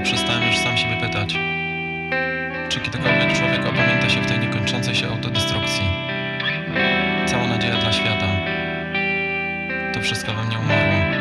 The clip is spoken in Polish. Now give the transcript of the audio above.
i przestałem już sam siebie pytać, czy kiedykolwiek człowiek opamięta się w tej niekończącej się autodestrukcji. Cała nadzieja dla świata. To wszystko we mnie umarło.